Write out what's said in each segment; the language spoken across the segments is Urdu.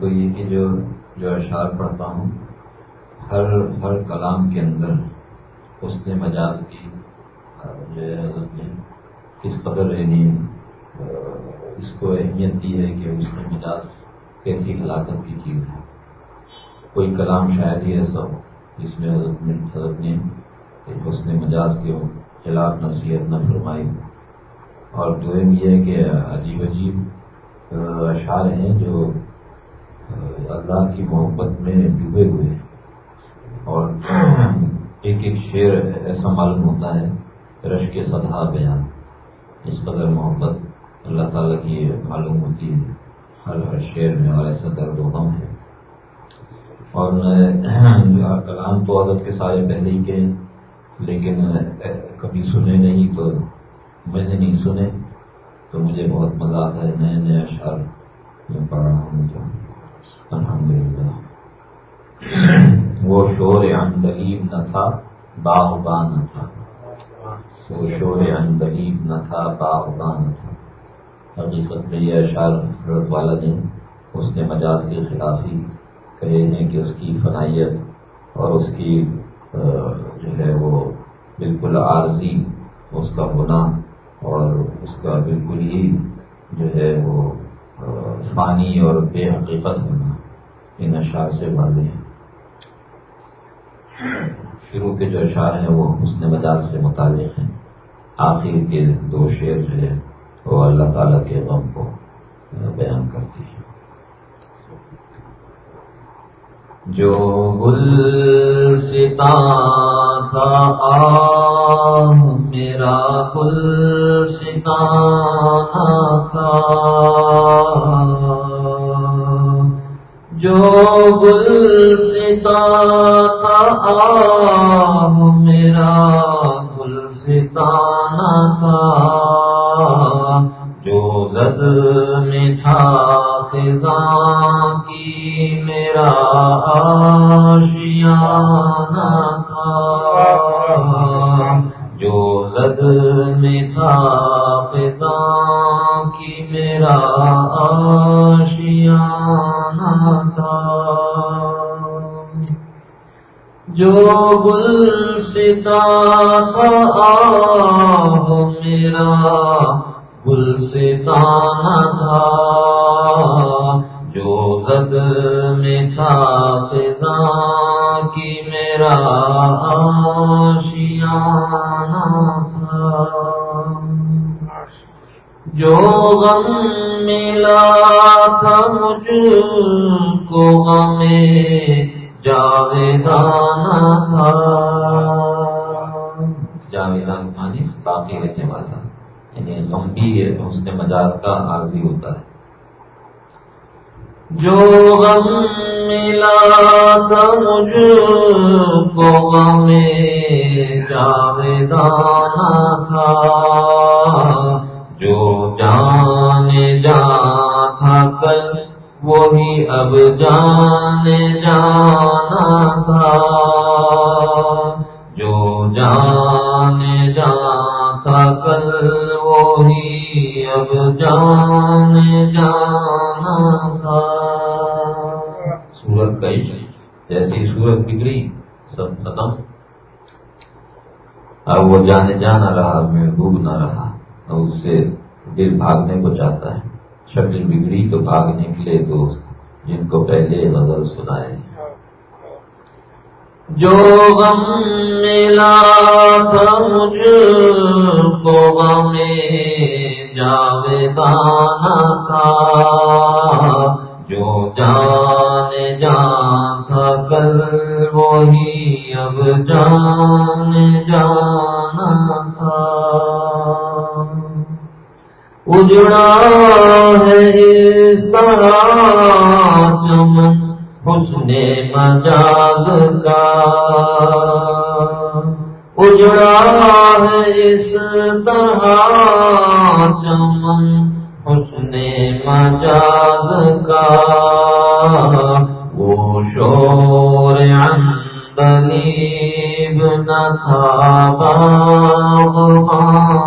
تو یہ کہ جو جو اشعار پڑھتا ہوں، ہر ہر کلام کے اندر اس نے مجاز کی جو ہے حضرت نے کس قدر یعنی اس کو اہمیت دی ہے کہ اس نے مجاز کیسی ہلاکت کی چیز ہے۔ کوئی کلام شاید ہی ایسا ہو جس میں حضرت نے حضرت نے اس نے مجاز کے خلاف نصیحت نہ فرمائی۔ اور دوئم یہ ہے کہ عجیب عجیب اشعار ہیں جو اللہ کی محبت میں ڈوبے ہوئے ہیں۔ اور ایک ایک شعر ایسا معلوم ہوتا ہے رش کے سدھا بیان۔ اس قدر محبت اللہ تعالیٰ کی معلوم ہوتی ہے۔ ہر ہر شعر میں اور ایسا درد و غم ہے۔ اور کلام تو عادت کے سارے پہلے ہی کے لیکن کبھی سنے نہیں تو میں نے نہیں سنے، تو مجھے بہت مزہ آتا ہے، نئے نئے اشعار میں پڑھ رہا ہوں۔ تو الحمد للہ وہ شور اندلیب نہ تھا باغباں نہ تھا۔ وہ شور اندلیب نہ تھا باغباں نہ تھا۔ حقیقت میں یہ اشعار حضرت والا نے اس نے مجاز کے خلاف ہی کہے ہیں کہ اس کی فنائیت اور اس کی جو ہے وہ بالکل عارضی، اس کا ہونا اور اس کا بالکل ہی جو ہے وہ فانی اور بے حقیقت ہونا۔ ان اشعار سے واضح ہے شروع کے جو اشعار ہیں وہ حسن مجاز سے متعلق ہیں۔ آخر کے دو شعر جو ہے وہ اللہ تعالیٰ کے غم کو بیان کرتی ہیں۔ جو گل ستا تھا میرا گل ستا تھا جو گل ستا تھا میرا گل ستانا تھا۔ جو زد میں تھا، خزاں کی میرا آشیانہ تھا۔ جو زد میں تھا، خزاں کی میرا آشیانہ جو گل ستا تھا میرا گل ستانا تھا، جو زد میں تھا فضا کی میرا آشیانہ تھا۔ جو غم ملا تھا مجھ کو غم جاویدانہ تھا۔ جاویدان مانی باقی رہنے والا۔ یعنی غم بھی ہے، اس نے مجاز کا عارضی ہوتا ہے۔ جو غم ملا تھا مجھ کو، غم جاویدانہ تھا۔ جو جان وہی اب جان جانا تھا، جو جان جا تھا کل وہی اب جان جانا تھا۔ سورت کا جیسی سورت بگڑی سب ختم۔ اب وہ جانے جانا رہا، محبوب نہ رہا، اور اس سے دل بھاگنے کو چاہتا ہے۔ شکل بگڑی تو بھاگنے کے لیے دوست جن کو پہلے غزل سنائے۔ جو غم ملا تھا مجھ کو غم جاویدانہ تھا جو جان جان تھا کل وہی اب جان جانا تھا۔ اجڑا ہے اس طرح چمن حسن مجاز کا۔ اجڑا ہے اس طرح چمن حسن مجاز کا۔ وہ شور اندلیب نہ تھا باغبان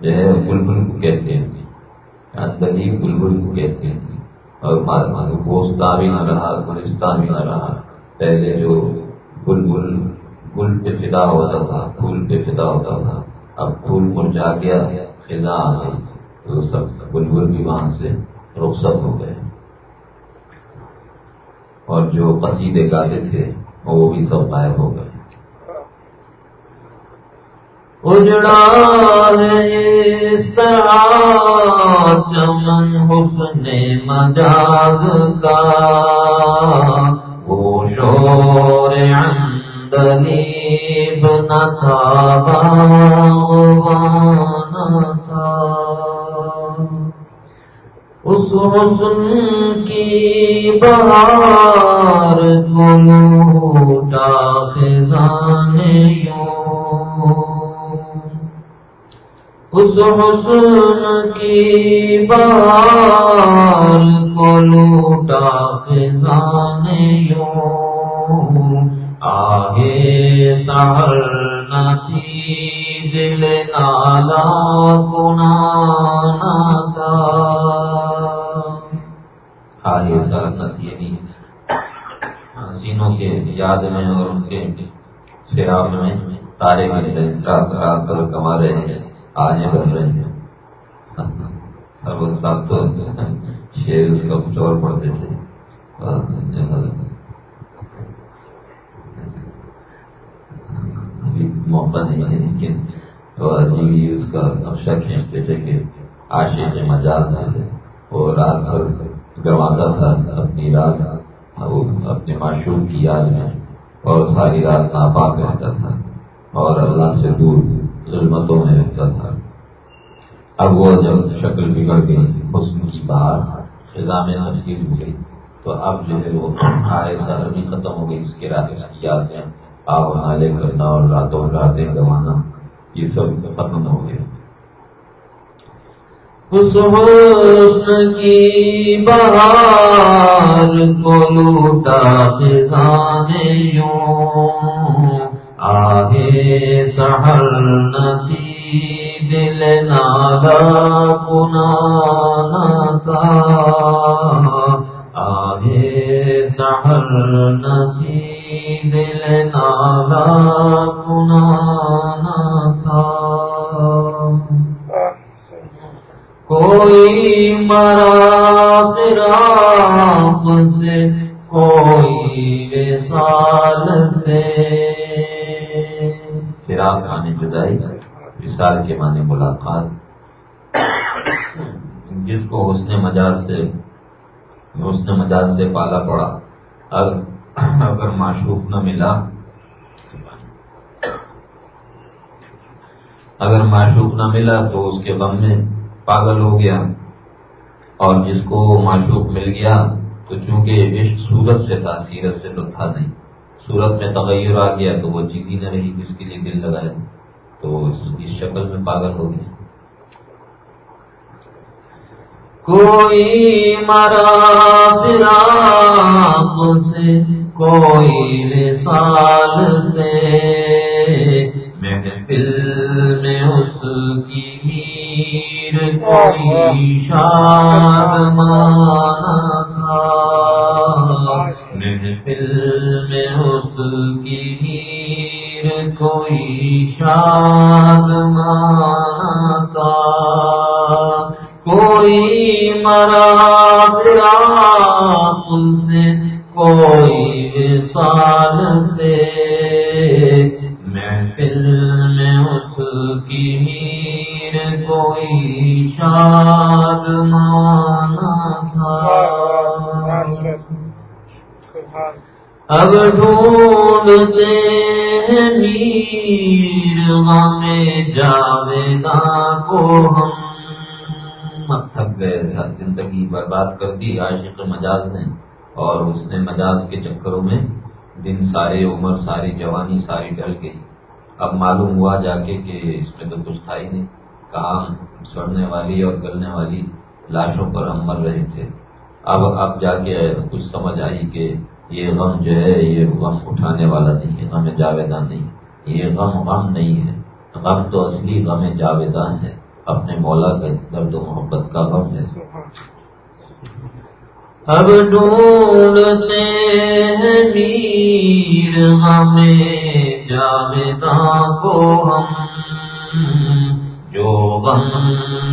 جو ہے بلبل کو کہتے ہیں۔ اندلی بلبل کو کہتے ہیں۔ اور گوشتہ بھی نہ رہا گلستہ بھی نہ رہا۔ پہلے جو بلبل گل پہ فدا ہوتا تھا، پھول پہ فدا ہوتا تھا، اب پھول مرجا گیا فضا آ گئی تو سب بلبل بھی وہاں سے رخصت ہو گئے۔ اور جو قصیدے گاتے تھے، وہ بھی سب غائب ہو گئے۔ اجڑا اس طرح چمن حسن مجاز کا۔ وہ شور اندنی بنا تھا تھا۔ اس حسن کی بہار اس حسن کی بار کو لوٹا خزان یوں آگے سہر نتی دل نالا گنا تھا۔ ہاں، آگے سہر نتی یعنی حسینوں کے یاد میں اور ان کے شراب میں تارے کے رات رات کر کما رہے ہیں۔ آنے بن رہے ہیں۔ سب تو شیر اس کا کچھ اور پڑھتے تھے۔ ابھی موقع نہیں ہے لیکن جی اس کا نقشہ کھینچتے تھے کہ آشے سے مجاز ہے وہ رات بھر گرواتا تھا، اپنی رات وہ اپنے معشوق کی یاد میں اور ساری رات ناپاک رہتا تھا اور اللہ سے دور۔ ظلمتوں میں رہتا تھا۔ اب وہ جب شکل بگڑ گئی حسن کی باہر خزاں میں تبدیل ہو گئی تو اب جو ہے وہ آئے سر بھی ختم ہو گئی، اس کے رات اس کی یاد میں نالے کرنا اور راتوں راتیں گوانا، یہ سب ختم ہو گئے۔ اس حسن کی بہار کو لوٹا خزان یوں۔ آہے سہر ندی دل نادا تھا آہے سہر ندی دل نادا حسن مجاز سے پالا پڑا۔ اگر معشوق نہ ملا، اگر معشوق نہ ملا تو اس کے غم میں پاگل ہو گیا۔ اور جس کو معشوق مل گیا، تو چونکہ عشق صورت سے تھا، سیرت سے تو تھا نہیں۔ صورت میں تغیر آ گیا تو وہ چیز ہی نہ رہی جس کے لیے دل لگائے تو اس شکل میں پاگل ہو گیا۔ کوئی مرا سے، کوئی مثال سے۔ میں دل میں اس کی میر کوئی شاد مانا تھا دل میں اس کی ہیر کوئی شاد مرا سے کوئی وصال سے۔ محفل میں اس کی ہیر کوئی شاد مانا تھا۔ اب ڈھونڈتے زندگی برباد کر دی، عاشق مجاز نے۔ اور اس نے مجاز کے چکروں میں دن سارے عمر، ساری جوانی، ساری ڈل گئی۔ اب معلوم ہوا جا کے کہ اس میں تو کچھ تھا ہی نہیں۔ کہاں سڑنے والی اور گلنے والی لاشوں پر ہم مر رہے تھے۔ اب اب جا کے کچھ سمجھ آئی کہ یہ غم جو ہے، یہ غم اٹھانے والا نہیں ہے، غم جاویدان نہیں یہ غم غم نہیں ہے۔ غم تو اصلی غم جاویدان ہے۔ اپنے مولا کا درد و محبت کا غم ہے۔ اب ڈھونڈتے ہیں میر ہمیں جاویداں کو ہم۔ جو غم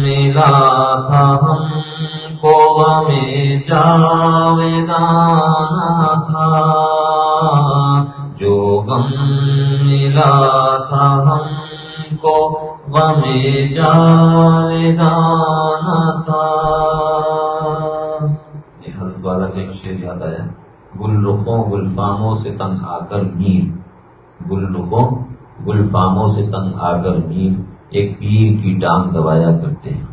ملا تھا ہم کو ہمیں جاویدان تھا۔ جو غم ملا تھا ہم کو ہمیں جاویدان تھا۔ والا کا ایک شیر یاد آیا۔ گل رخوں گلفاموں سے تنگ آ کر میر گل رخوں گلفاموں سے تنگ آ کر میر ایک پیر کی ٹانگ دبایا کرتے ہیں۔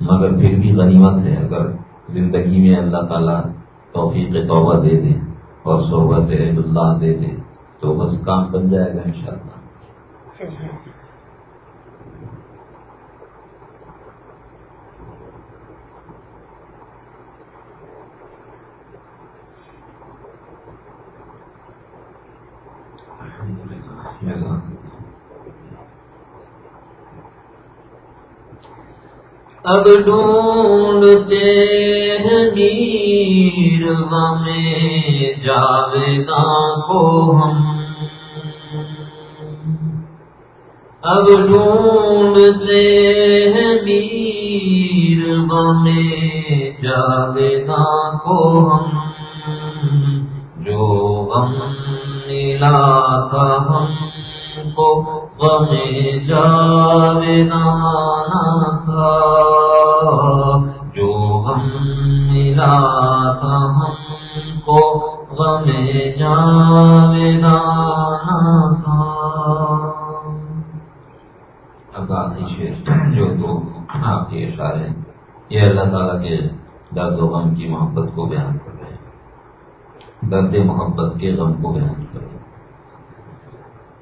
مگر پھر بھی غنیمت ہے۔ اگر زندگی میں اللہ تعالیٰ توفیق توبہ دے دے اور صحبت اللہ دے دے تو بس کام بن جائے گا انشاءاللہ۔ سے ہیں۔ اب ڈھونڈتے ہیں میر میں جاویداں کو ہم اب ڈھونڈتے ہیں میر میں جاویداں کو ہم، جو غم ملا تھا ہم کو غم جاویدانا تھا، جو غم ملا تھا یہ اللہ تعالیٰ کے درد و غم کی محبت کو بیان کر رہے ہیں۔ درد محبت کے غم کو بیان کر رہے ہیں۔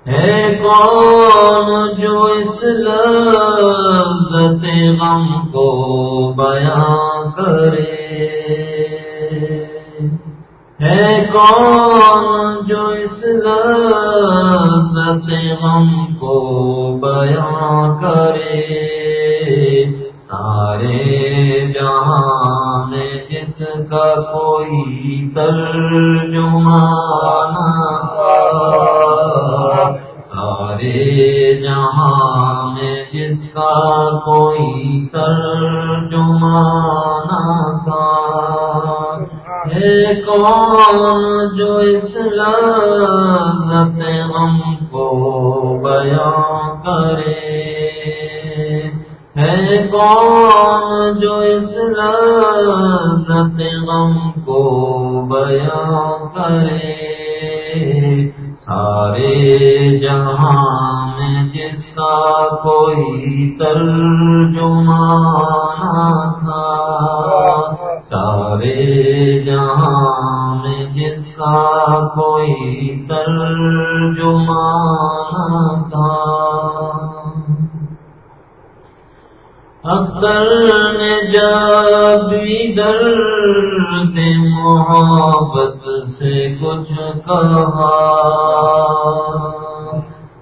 ہے کون جو اس لذت غم کو بیان کرے۔ ہے کون جو اس لذت غم کو بیان کرے۔ نام میں جس کا کوئی ترجمہ اختر نے جب درد محبت سے کچھ کہا۔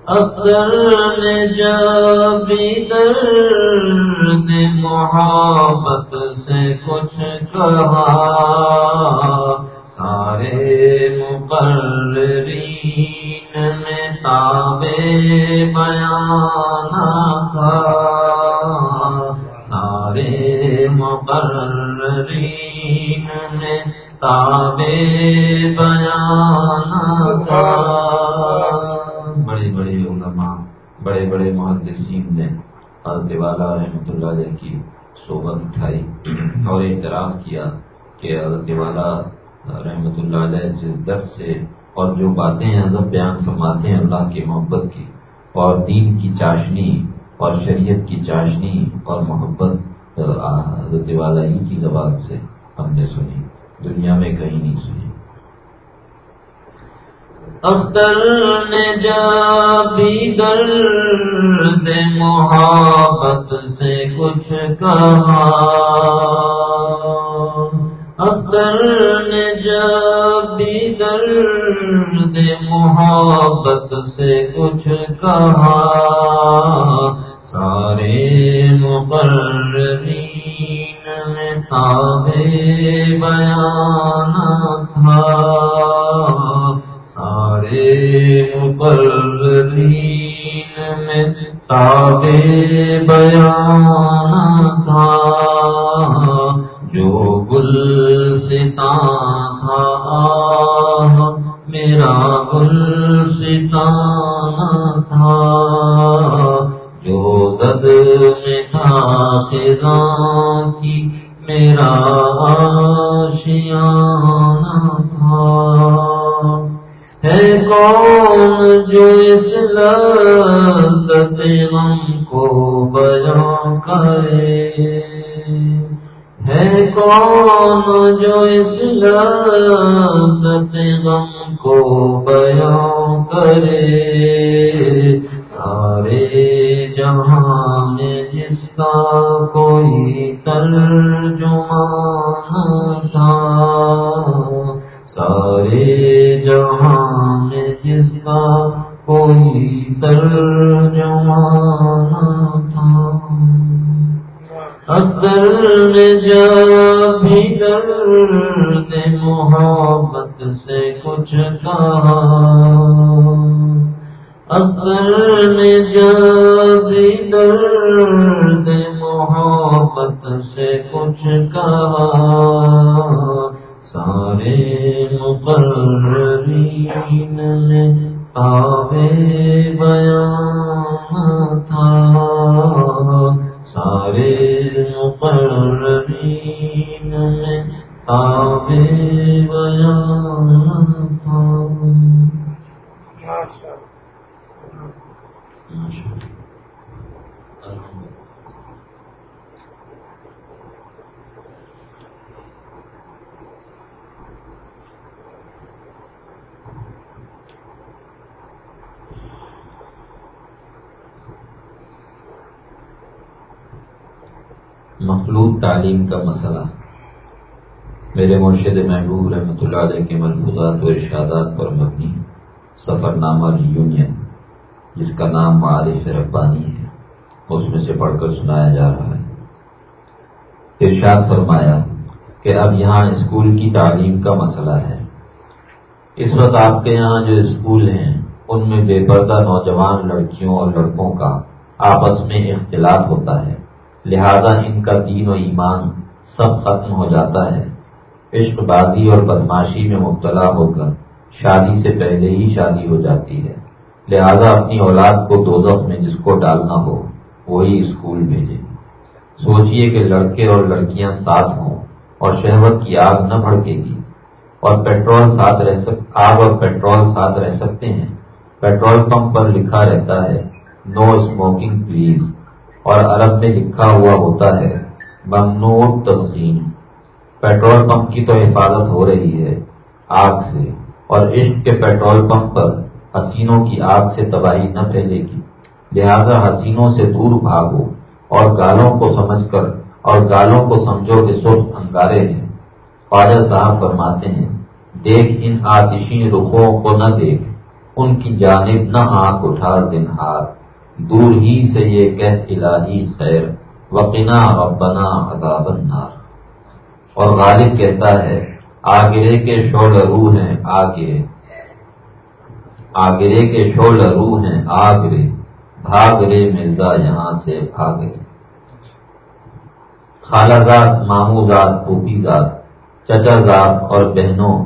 اختر نے جب درد محبت سے کچھ کہا۔ سارے مقررین میں تابے بیان تھا تابے بیان بڑے بڑے علماء، بڑے بڑے محدثین نے حضرت والا رحمۃ اللہ علیہ کی صحبت اٹھائی اور اعتراف کیا کہ حضرت والا رحمۃ اللہ علیہ جس درد سے اور جو باتیں حضرت بیان فرماتے ہیں اللہ کی محبت کی اور دین کی چاشنی اور شریعت کی چاشنی اور محبت حضرت والا ہی کی زبان سے ہم نے سنی، دنیا میں کہیں نہیں سنی۔ اختر نے جا بھی درد محبت سے کچھ کہا۔ اختر نے جا بھی درد محبت سے کچھ کہا۔ سارے مقررین میں تابے بیان تھا۔ سارے مقررین میں تابے بیان تھا۔ جو گل ستا تھا میرا گل ستا جو میں تھا خزاں کی میرا آشیانہ تھا۔ ہے کون جو اس لذت غم کو بیان کرے۔ ہے کون جو اس لذت غم کو بیان کرے۔ سارے جہاں میں جس کا کوئی ترجمان تھا۔ سارے جہاں میں جس کا کوئی ترجمان تھا۔ اصل جا بھی درد محبت سے کچھ کہا۔ اثر میں بھی درد محبت سے کچھ کہا۔ سارے مقررین میں آبے بیان تھا سارے مقررین میں آبے بیان تھا مخلوط تعلیم کا مسئلہ۔ میرے مرشد محبوب رحمۃ اللہ علیہ کے ملفوظات و ارشادات پر مبنی سفر نامہ یونین جس کا نام معارف ربانی ہے، اس میں سے پڑھ کر سنایا جا رہا ہے۔ ارشاد فرمایا کہ اب یہاں اسکول کی تعلیم کا مسئلہ ہے۔ اس وقت آپ کے یہاں جو اسکول ہیں، ان میں بے پردہ نوجوان لڑکیوں اور لڑکوں کا آپس میں اختلاف ہوتا ہے۔ لہذا ان کا دین و ایمان سب ختم ہو جاتا ہے۔ عشق بازی اور بدماشی میں مبتلا ہو کر شادی سے پہلے ہی شادی ہو جاتی ہے۔ لہذا اپنی اولاد کو دوزخ میں جس کو ڈالنا ہو، وہی اسکول بھیجے۔ سوچئے کہ لڑکے اور لڑکیاں ساتھ ہوں اور شہوت کی آگ نہ بھڑکے گی۔ اور پیٹرول ساتھ رہ سک، آگ اور پیٹرول ساتھ رہ سکتے ہیں۔ پیٹرول پمپ پر لکھا رہتا ہے نو اسموکنگ پلیز اور عرب میں لکھا ہوا ہوتا ہے، ممنوع تنظیم۔ پیٹرول پمپ کی تو حفاظت ہو رہی ہے آگ سے، اور عشق کے پیٹرول پمپ پر حسینوں کی آگ سے تباہی نہ پھیلے گی۔ لہذا حسینوں سے دور بھاگو اور گالوں کو سمجھ کر اور گالوں کو سمجھو کہ سرخ انگارے ہیں۔ خواجہ صاحب فرماتے ہیں، دیکھ ان آتشی رخوں کو نہ دیکھ، ان کی جانب نہ آنکھ اٹھا زنہار۔ دور ہی سے یہ کہہ الہی خیر، وقنا ربنا عذاب النار۔ اور غالب کہتا ہے، آگرے کے شول روح ہیں آگرے۔ آگرے کے شول روح ہیں آگرے۔ بھاگ رے مرزا یہاں سے بھاگے۔ خالہ زاد مامو زاد پوپی زاد چچا زاد اور بہنوں۔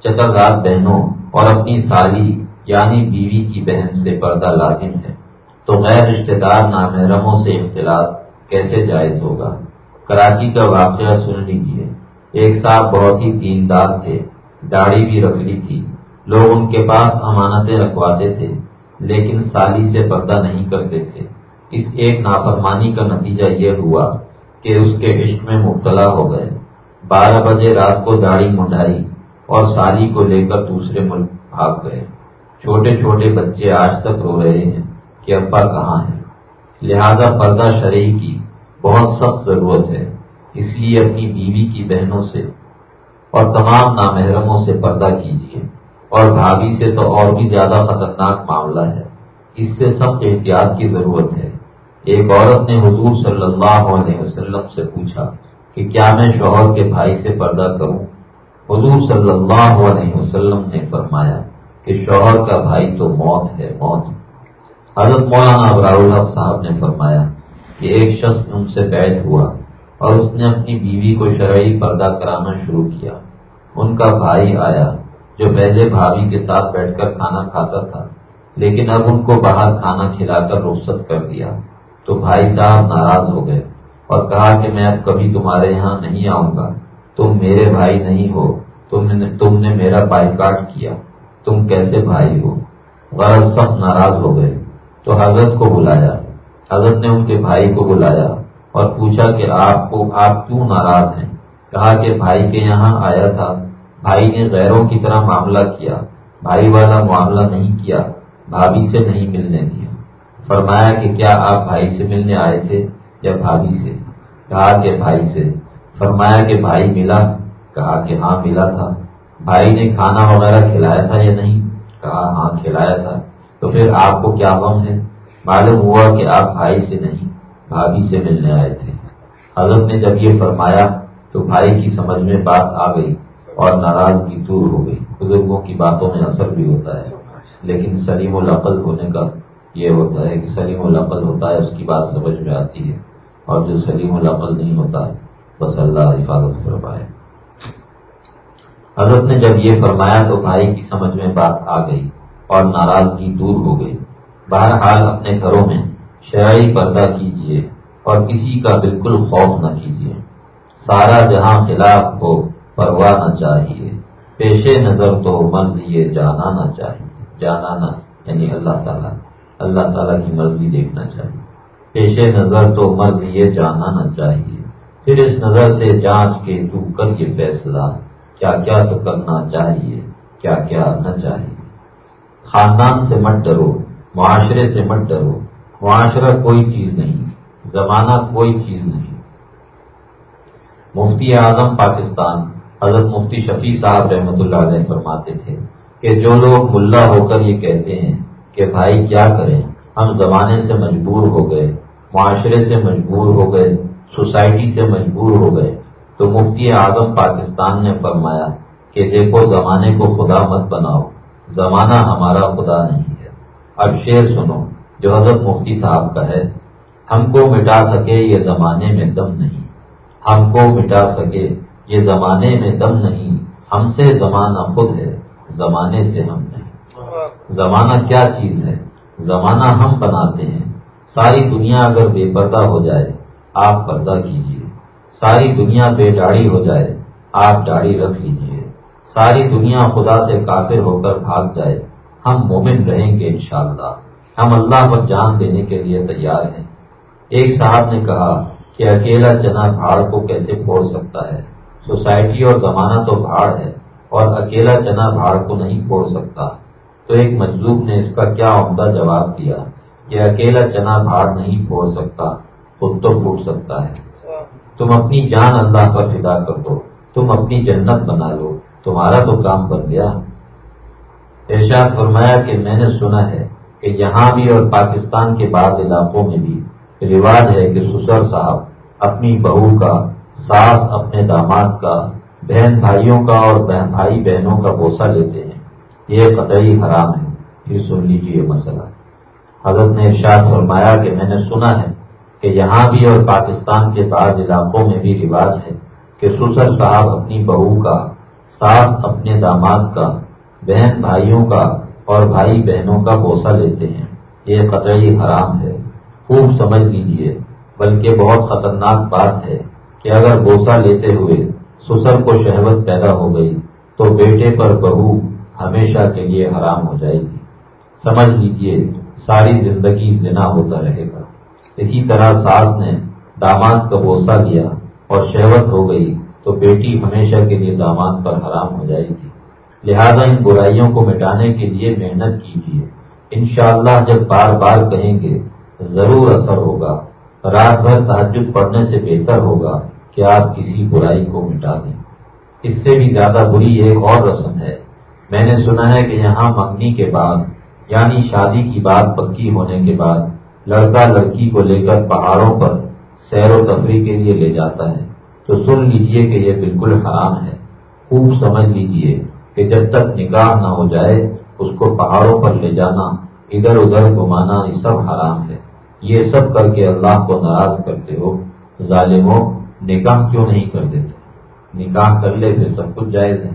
چچا زاد بہنوں اور اپنی سالی یعنی بیوی کی بہن سے پردہ لازم ہے۔ تو غیر رشتے دار نامحرموں سے اختلاط کیسے جائز ہوگا؟ کراچی کا واقعہ سن لیجیے ایک صاحب بہت ہی دیندار تھے، داڑھی بھی رکھ لی تھی۔ لوگ ان کے پاس امانتیں رکھواتے تھے، لیکن سالی سے پردہ نہیں کرتے تھے۔ اس ایک نافرمانی کا نتیجہ یہ ہوا کہ اس کے عشق میں مبتلا ہو گئے۔ بارہ بجے رات کو داڑھی منڈائی اور سالی کو لے کر دوسرے ملک بھاگ گئے۔ چھوٹے چھوٹے بچے آج تک رو رہے ہیں۔ کہ ابا کہاں ہے۔ لہذا پردہ شرعی کی بہت سخت ضرورت ہے، اس لیے اپنی بیوی کی بہنوں سے اور تمام نامحرموں سے پردہ کیجیے اور بھابھی سے تو اور بھی زیادہ خطرناک معاملہ ہے۔ اس سے سخت احتیاط کی ضرورت ہے۔ ایک عورت نے حضور صلی اللہ علیہ وسلم سے پوچھا کہ کیا میں شوہر کے بھائی سے پردہ کروں؟ حضور صلی اللہ علیہ وسلم نے فرمایا کہ شوہر کا بھائی تو موت ہے، موت حضرت مولانا ابرار الحق صاحب نے فرمایا کہ ایک شخص ان سے بیٹھ ہوا اور اس نے اپنی بیوی کو شرعی پردہ کرانا شروع کیا۔ ان کا بھائی آیا جو پہلے بھابھی کے ساتھ بیٹھ کر کھانا کھاتا تھا، لیکن اب ان کو باہر کھانا کھلا کر رخصت کر دیا۔ تو بھائی صاحب ناراض ہو گئے اور کہا کہ میں اب کبھی تمہارے یہاں نہیں آؤں گا۔ تم میرے بھائی نہیں ہو، تم نے تم نے میرا بائی کاٹ کیا۔ تم کیسے بھائی ہو؟ غرض سخت ناراض ہو گئے۔ تو حضرت کو بلایا۔ حضرت نے ان کے بھائی کو بلایا اور پوچھا کہ آپ کو، آپ کیوں ناراض ہیں؟ کہا کہ بھائی کے یہاں آیا تھا۔ بھائی نے غیروں کی طرح معاملہ کیا۔ بھائی والا معاملہ نہیں کیا، بھابھی سے نہیں ملنے دیا۔ فرمایا کہ کیا آپ بھائی سے ملنے آئے تھے یا بھابھی سے؟ کہا کہ بھائی سے۔ فرمایا کہ بھائی ملا۔ کہا کہ ہاں ملا تھا۔ بھائی نے کھانا وغیرہ کھلایا تھا یا نہیں؟ کہا ہاں کھلایا تھا۔ تو پھر آپ کو کیا غم ہے؟ معلوم ہوا کہ آپ بھائی سے نہیں، بھابھی سے ملنے آئے تھے۔ حضرت نے جب یہ فرمایا تو بھائی کی سمجھ میں بات آ گئی اور ناراضگی دور ہو گئی۔ بزرگوں کی باتوں میں اثر بھی ہوتا ہے۔ لیکن سلیم العقل ہونے کا یہ ہوتا ہے کہ سلیم العقل ہوتا ہے، اس کی بات سمجھ میں آتی ہے۔ اور جو سلیم العقل نہیں ہوتا، بس اللہ حفاظت فرمائے۔ حضرت نے جب یہ فرمایا تو بھائی کی سمجھ میں بات آ گئی۔ اور ناراضگی دور ہو گئی۔ بہرحال اپنے گھروں میں شرعی پردہ کیجیے اور کسی کا بالکل خوف نہ کیجیے سارا جہاں خلاف ہو، پرواہ نہ چاہیے۔ پیش نظر تو مرضی جانا نہ چاہیے۔ جانا نہ یعنی اللہ تعالیٰ۔ اللہ تعالیٰ کی مرضی دیکھنا چاہیے۔ پیش نظر تو مرض یہ جانا نہ چاہیے۔ پھر اس نظر سے جانچ کے تو کر کے فیصلہ۔ کیا کیا تو کرنا چاہیے، کیا کیا نہ چاہیے۔ خاندان سے مت ڈرو، معاشرے سے مت ڈرو۔ معاشرہ کوئی چیز نہیں، زمانہ کوئی چیز نہیں۔ مفتی اعظم پاکستان، حضرت مفتی شفیع صاحب رحمۃ اللہ علیہ فرماتے تھے کہ جو لوگ ملا ہو کر یہ کہتے ہیں کہ بھائی کیا کریں، ہم زمانے سے مجبور ہو گئے، معاشرے سے مجبور ہو گئے، سوسائٹی سے مجبور ہو گئے۔ تو مفتی اعظم پاکستان نے فرمایا کہ دیکھو، زمانے کو خدا مت بناؤ۔ زمانہ ہمارا خدا نہیں ہے۔ اب شعر سنو، جو حضرت مفتی صاحب کا ہے، ہم کو مٹا سکے یہ زمانے میں دم نہیں۔ ہم کو مٹا سکے یہ زمانے میں دم نہیں۔ ہم سے زمانہ خود ہے، زمانے سے ہم نہیں۔ زمانہ کیا چیز ہے؟ زمانہ ہم بناتے ہیں۔ ساری دنیا اگر بے پردہ ہو جائے، آپ پردہ کیجیے ساری دنیا بے داڑھی ہو جائے، آپ داڑھی رکھ لیجیے ساری دنیا خدا سے کافر ہو کر بھاگ جائے۔ ہم مومن رہیں گے انشاءاللہ۔ ہم اللہ پر جان دینے کے لیے تیار ہیں۔ ایک صاحب نے کہا کہ اکیلا چنا بھاڑ کو کیسے پھوڑ سکتا ہے؟ سوسائٹی اور زمانہ تو بھاڑ ہے اور اکیلا چنا بھاڑ کو نہیں پھوڑ سکتا۔ تو ایک مجلوب نے اس کا کیا عمدہ جواب دیا کہ اکیلا چنا بھاڑ نہیں پھوڑ سکتا، خود تو پھوٹ سکتا ہے۔ تم اپنی جان اللہ پر فدا کر دو، تم اپنی جنت بنا لو۔ تمہارا تو کام بن گیا۔ ارشاد فرمایا کہ میں نے سنا ہے کہ یہاں بھی اور پاکستان کے بعض علاقوں میں بھی رواج ہے کہ سسر صاحب اپنی بہو کا، ساس اپنے داماد کا، بہن بھائیوں کا اور بھائی بہنوں کا بوسہ لیتے ہیں۔ یہ قطعی حرام ہے۔ یہ سن لیجیے مسئلہ۔ حضرت نے ارشاد فرمایا کہ میں نے سنا ہے کہ یہاں بھی اور پاکستان کے بعض علاقوں میں بھی رواج ہے کہ سسر صاحب اپنی بہو کا ساس اپنے داماد کا، بہن بھائیوں کا اور بھائی بہنوں کا بوسہ لیتے ہیں۔ یہ قطعی حرام ہے۔ خوب سمجھ لیجیے بلکہ بہت خطرناک بات ہے کہ اگر بوسہ لیتے ہوئے سسر کو شہوت پیدا ہو گئی تو بیٹے پر بہو ہمیشہ کے لیے حرام ہو جائے گی۔ سمجھ لیجیے، ساری زندگی زنا ہوتا رہے گا۔ اسی طرح ساس نے داماد کا بوسا لیا اور شہوت ہو گئی تو بیٹی ہمیشہ کے لیے داماد پر حرام ہو جائے گی لہذا ان برائیوں کو مٹانے کے لیے محنت کیجیے انشاءاللہ جب بار بار کہیں گے، ضرور اثر ہوگا۔ رات بھر تحجد پڑھنے سے بہتر ہوگا کہ آپ کسی برائی کو مٹا دیں۔ اس سے بھی زیادہ بری ایک اور رسم ہے۔ میں نے سنا ہے کہ یہاں منگنی کے بعد یعنی شادی کی بات پکی ہونے کے بعد، لڑکا لڑکی کو لے کر پہاڑوں پر سیر و تفریح کے لیے لے جاتا ہے۔ تو سن لیجیے کہ یہ بالکل حرام ہے۔ خوب سمجھ لیجیے کہ جب تک نکاح نہ ہو جائے، اس کو پہاڑوں پر لے جانا، ادھر ادھر گھمانا، یہ سب حرام ہے۔ یہ سب کر کے اللہ کو ناراض کرتے ہو۔ ظالموں نکاح کیوں نہیں کر دیتے؟ نکاح کر لے پھر سب کچھ جائز ہے۔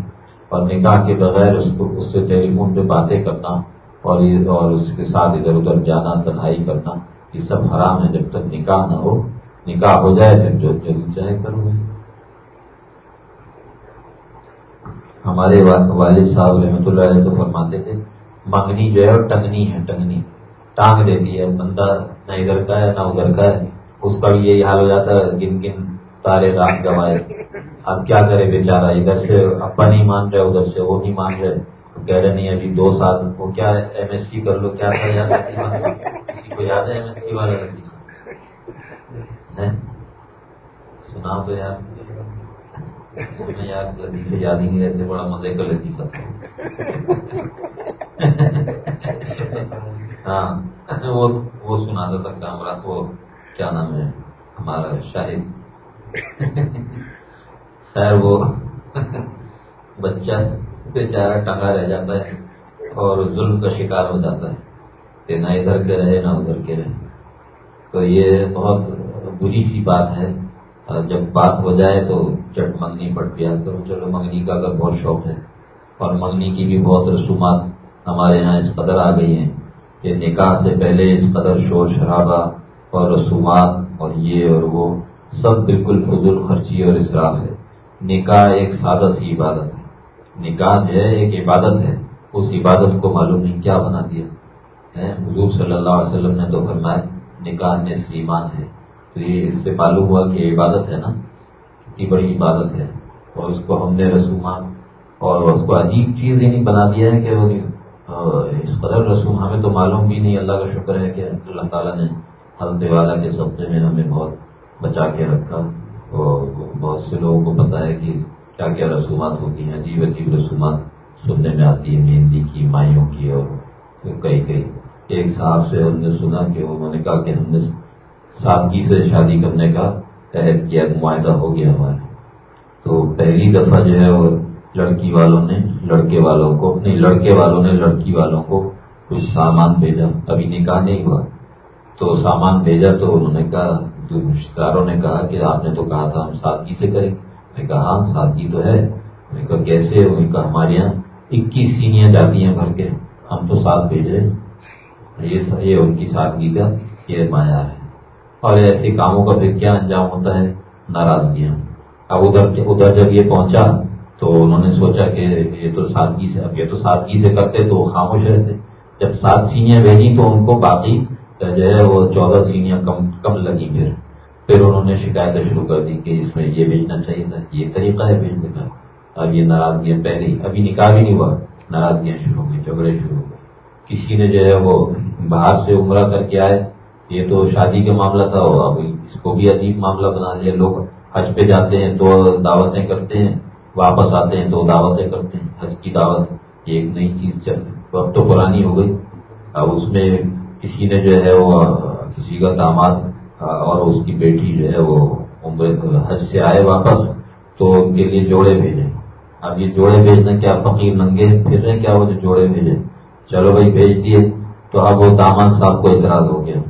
اور نکاح کے بغیر اس کو، اس سے ٹیلی فون پہ باتیں کرنا اور اور اس کے ساتھ ادھر ادھر جانا، تنہائی کرنا، یہ سب حرام ہے۔ جب تک نکاح نہ ہو نکاح ہو جائے پھر جو جلدی چاہے کروں گے ہمارے والد صاحب رحمۃ اللہ علیہ تو فرماتے تھے منگنی جو ہے ٹنگنی ہے، ٹنگنی۔ ٹانگ دیتی ہے بندہ نہ ادھر کا ہے، نہ ادھر کا ہے۔ اس کا بھی یہی حال ہو جاتا ہے، گن گن تارے رات گوائے۔ اب کیا کرے بیچارہ، ادھر سے ابا نہیں مان رہے، ادھر سے وہ نہیں مان رہے۔ کہہ رہے، نہیں، ابھی دو سال وہ کیا ایم ایس سی کر لو، کیا کر یاد کسی کو یاد ہے ایم ایس سی والا؟ سنا تو یار۔ یار لطیفے یاد ہی نہیں رہتے، بڑا مزے کا لطیفہ ہاں وہ وہ سناتا تھا کامرا وہ کیا نام ہے؟ ہمارا شاہد۔ خیر، وہ بچہ بیچارہ ٹنگا رہ جاتا ہے اور ظلم کا شکار ہو جاتا ہے۔ کہ نہ ادھر کے رہے، نہ ادھر کے رہے۔ تو یہ بہت بری سی بات ہے۔ جب بات ہو جائے تو چٹ منگنی پڑ گیا کرو۔ چلو، منگنی کا اگر بہت شوق ہے اور منگنی کی بھی بہت رسومات ہمارے یہاں اس قدر آ گئی ہیں کہ نکاح سے پہلے اس قدر شور شرابہ اور رسومات اور یہ اور وہ سب بالکل فضول خرچی اور اصراف ہے۔ نکاح ایک سادہ سی عبادت ہے۔ نکاح جو ہے ایک عبادت ہے۔ اس عبادت کو معلوم نہیں کیا بنا دیا۔ حضور صلی اللہ علیہ وسلم نے تو فرمایا، نکاح میں سلیمان ہے۔ تو یہ اس سے معلوم ہوا کہ عبادت ہے نا اتنی بڑی عبادت ہے۔ اور اس کو ہم نے رسومات، اور اس کو عجیب چیز ہی نہیں بنا دیا ہے کہ اس قدر رسوم ہمیں تو معلوم بھی نہیں۔ اللہ کا شکر ہے کہ اللہ تعالیٰ نے حضرت والا کے سبقے میں ہمیں بہت بچا کے رکھا۔ اور بہت سے لوگوں کو پتا ہے کہ کیا کیا رسومات ہوتی ہیں۔ عجیب عجیب رسومات سننے میں آتی ہے مہندی کی، مائیوں کی اور کئی کئی۔ ایک صاحب سے ہم نے سنا کہ انہوں نے کہا کہ ہم نے سادگی سے شادی کرنے کا عہد کیا، معاہدہ ہو گیا ہمارا۔ تو پہلی دفعہ جو ہے وہ لڑکی والوں نے، لڑکے والوں کو، نہیں، لڑکے والوں نے لڑکی والوں کو کچھ سامان بھیجا۔ ابھی نکاح نہیں ہوا۔ تو سامان بھیجا تو انہوں نے کہا رشتے داروں نے کہا کہ آپ نے تو کہا تھا ہم سادگی سے کریں۔ میں کہا ہاں سادگی تو ہے۔ میں کہا، کیسے؟ میں کہا، ہمارے یہاں اکیس سینیاں جاتی ہیں بھر کے۔ ہم تو ساتھ بھیج رہے ہیں۔ یہ ان کی سادگی کا یہ مایا ہے۔ اور ایسے کاموں کا پھر کیا، انجام ہوتا ہے ناراضگیاں اب ادھر ادھر جب یہ پہنچا تو انہوں نے سوچا کہ یہ تو سادگی سے اب یہ تو سادگی سے کرتے تو خاموش رہتے۔ جب سات سینیاں بھیجی تو ان کو باقی جو ہے وہ چودہ سینیاں کم کم لگی پھر۔ پھر انہوں نے شکایتیں شروع کر دی کہ اس میں یہ بیچنا چاہیے تھا، یہ طریقہ ہے بیچنے کا۔ اب یہ ناراضگیاں پہلے ابھی نکاح بھی نہیں ہوا، ناراضگیاں شروع ہو گئی، جھگڑے شروع ہو گئے۔ کسی نے جو ہے وہ باہر سے عمرہ کر کے آئے یہ تو شادی کا معاملہ تھا اب اس کو بھی عجیب معاملہ بنا لیا لوگ حج پہ جاتے ہیں تو دعوتیں کرتے ہیں، واپس آتے ہیں تو دعوتیں کرتے ہیں۔ حج کی دعوت یہ ایک نئی چیز چل اب تو پرانی ہو گئی۔ اب اس میں کسی نے جو ہے وہ کسی کا داماد، اور اس کی بیٹی جو ہے وہ عمر حج سے آئے واپس تو ان کے لیے جوڑے بھیجے اب یہ جوڑے بھیجنے کیا فقیر ننگے پھر رہے کیا وہ جو جوڑے بھیجے چلو بھائی بھیج دیے تو اب وہ داماد صاحب کو اعتراض ہو گیا۔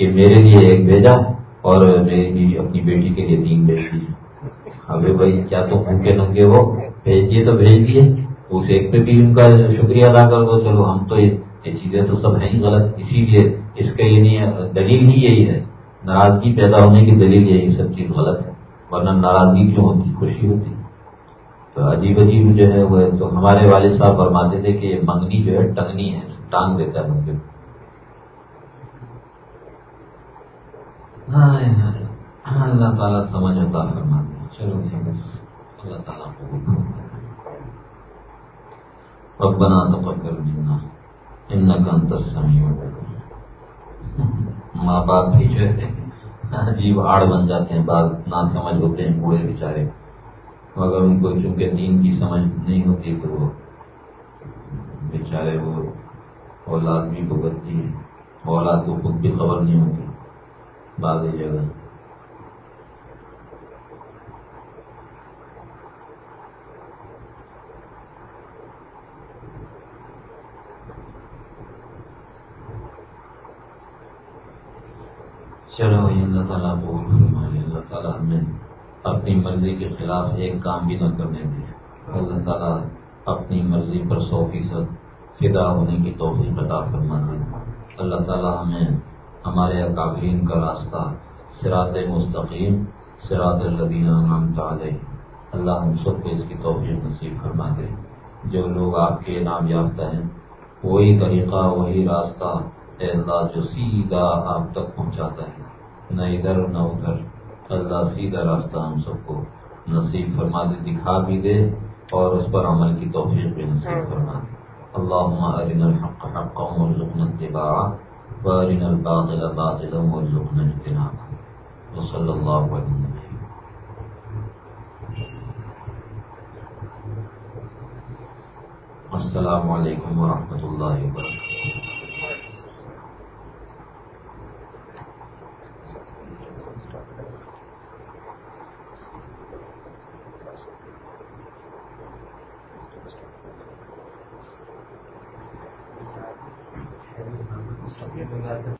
کہ میرے لیے ایک بھیجا اور میری اپنی بیٹی کے لیے تین بھیج دیے ابھی بھائی کیا تو بھوکے ننگے وہ بھیج دیے تو بھیج دیے اس ایک پہ بھی ان کا شکریہ ادا کر دو، چلو ہم تو یہ چیزیں تو سب ہیں غلط۔ اسی لیے اس کا یہ نہیں دلیل ہی یہی ہے۔ ناراضگی پیدا ہونے کی دلیل یہی سب چیز غلط ہے۔ ورنہ ناراضگی کیوں ہوتی؟ خوشی ہوتی۔ تو عجیب عجیب جو ہے وہ تو ہمارے والد صاحب فرماتے تھے کہ یہ منگنی جو ہے ٹنگنی ہے، ٹانگ دیتا ہے اللہ تعالیٰ سمجھ ہوتا فرماتے چلو اللہ تعالیٰ کو ربنا تقبل منا انك انت السميع ماں باپ بھی جو ہے، عجیب آڑ بن جاتے ہیں، بعض نہ سمجھ ہوتے ہیں، بوڑھے بیچارے۔ مگر ان کو چونکہ دین کی سمجھ نہیں ہوتی، تو وہ بیچارے، وہ اولاد بھی بھگتتی ہے اولاد کو خود بھی خبر نہیں ہوگی بعض جگہ۔ چلو اللہ تعالیٰ کو اللہ تعالیٰ ہمیں اپنی مرضی کے خلاف ایک کام بھی نہ کرنے دیں اللہ تعالیٰ اپنی مرضی پر سو فیصد فدا ہونے کی توفیق عطا فرما اللہ تعالیٰ ہمیں ہمارے اکابرین کا راستہ سرات مستقیم سرات الدینہ نام تعالی اللہ ہم سب کو اس کی توفیق نصیب فرما دے۔ جو لوگ آپ کے نام یافتہ ہیں وہی طریقہ وہی راستہ اے اللہ جو سیدھا آپ تک پہنچاتا ہے۔ نہ ادھر نہ ادھر۔ اللہ سیدھا راستہ ہم سب کو نصیب فرما دے دکھا بھی دے اور اس پر عمل کی توفیق بھی نصیب فرما دے۔ اللهم أرنا الحق حقا وارزقنا اتباعه وارنا الباطل باطلا وارزقنا اجتنابه وصلى الله على النبي السلام علیکم ورحمۃ اللہ وبرکاتہ